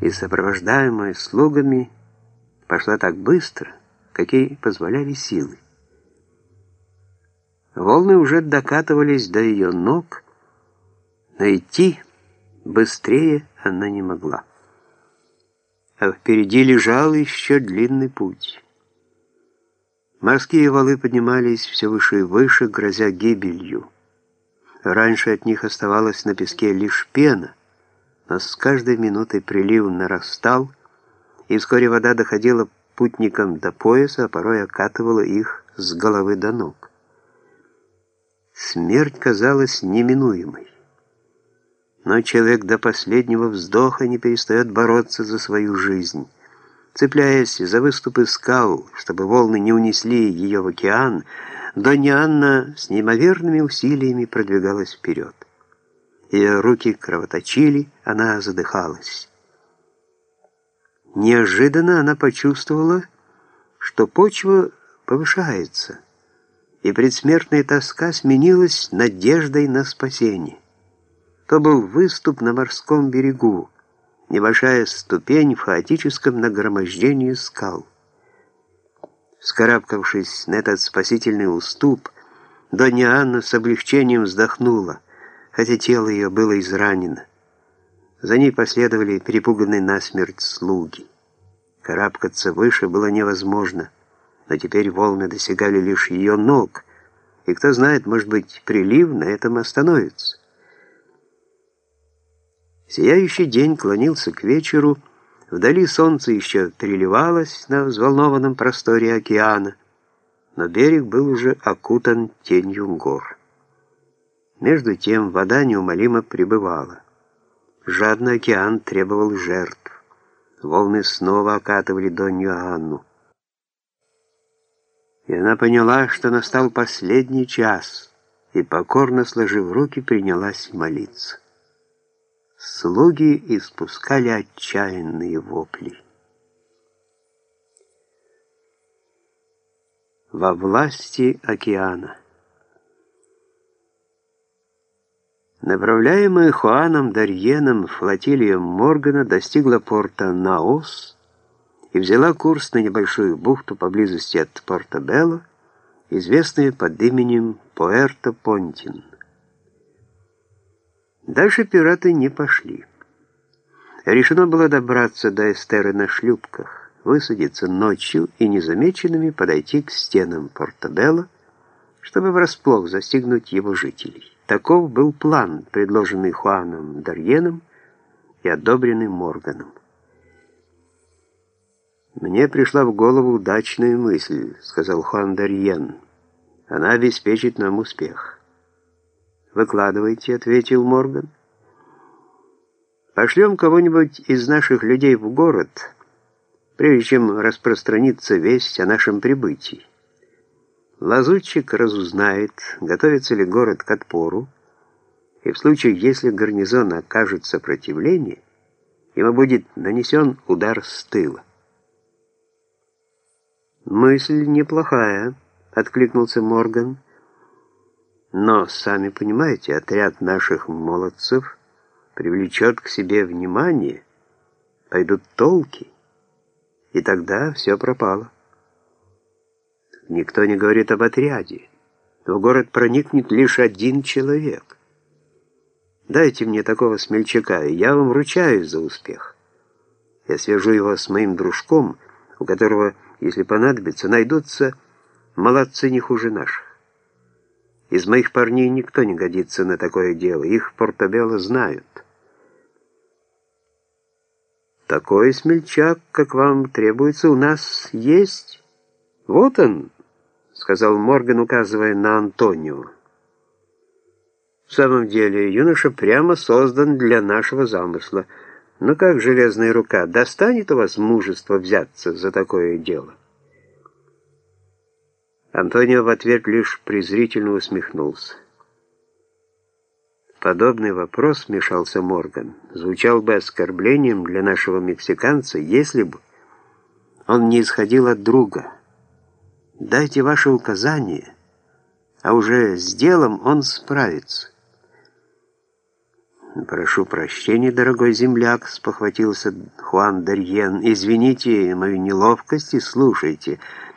и, сопровождаемая слугами, пошла так быстро, как ей позволяли силы. Волны уже докатывались до ее ног, но идти быстрее она не могла. А впереди лежал еще длинный путь. Морские валы поднимались все выше и выше, грозя гибелью. Раньше от них оставалась на песке лишь пена, но с каждой минутой прилив нарастал, и вскоре вода доходила путникам до пояса, а порой окатывала их с головы до ног. Смерть казалась неминуемой. Но человек до последнего вздоха не перестает бороться за свою жизнь. Цепляясь за выступы скал, чтобы волны не унесли ее в океан, Донья Анна с неимоверными усилиями продвигалась вперед. Ее руки кровоточили, она задыхалась. Неожиданно она почувствовала, что почва повышается, и предсмертная тоска сменилась надеждой на спасение. То был выступ на морском берегу, небольшая ступень в хаотическом нагромождении скал. Скарабкавшись на этот спасительный уступ, Донья Анна с облегчением вздохнула, хотя тело ее было изранено. За ней последовали перепуганные насмерть слуги. Карабкаться выше было невозможно, но теперь волны достигали лишь ее ног, и кто знает, может быть, прилив на этом остановится. Сияющий день клонился к вечеру, вдали солнце еще переливалось на взволнованном просторе океана, но берег был уже окутан тенью гор. Между тем вода неумолимо прибывала. Жадный океан требовал жертв. Волны снова окатывали Донью Анну. И она поняла, что настал последний час, и, покорно сложив руки, принялась молиться. Слуги испускали отчаянные вопли. Во власти океана. Направляемая Хуаном Дарьеном флотилия Моргана достигла порта Наос и взяла курс на небольшую бухту поблизости от порта Белла, известную под именем Пуэрто-Понтин. Дальше пираты не пошли. Решено было добраться до Эстеры на шлюпках, высадиться ночью и незамеченными подойти к стенам Портабелла, чтобы врасплох застигнуть его жителей. Таков был план, предложенный Хуаном Дарьеном и одобренный Морганом. «Мне пришла в голову удачная мысль», — сказал Хуан Дарьен. «Она обеспечит нам успех». «Выкладывайте», — ответил Морган. «Пошлем кого-нибудь из наших людей в город, прежде чем распространится весть о нашем прибытии. Лазутчик разузнает, готовится ли город к отпору, и в случае, если гарнизон окажет сопротивление, ему будет нанесен удар с тыла. «Мысль неплохая», — откликнулся Морган. Но, сами понимаете, отряд наших молодцев привлечет к себе внимание, пойдут толки, и тогда все пропало. Никто не говорит об отряде. В город проникнет лишь один человек. Дайте мне такого смельчака, и я вам ручаюсь за успех. Я свяжу его с моим дружком, у которого, если понадобится, найдутся молодцы не хуже наших. Из моих парней никто не годится на такое дело. Их в Портобелло знают. Такой смельчак, как вам требуется, у нас есть. Вот он, сказал Морган, указывая на Антонио. В самом деле, юноша прямо создан для нашего замысла. Но как железная рука достанет у вас мужество взяться за такое дело? Антонио в ответ лишь презрительно усмехнулся. Подобный вопрос, вмешался Морган, звучал бы оскорблением для нашего мексиканца, если бы он не исходил от друга. Дайте ваши указания, а уже с делом он справится. «Прошу прощения, дорогой земляк», — спохватился Хуан Дарьен. «Извините мою неловкость и слушайте».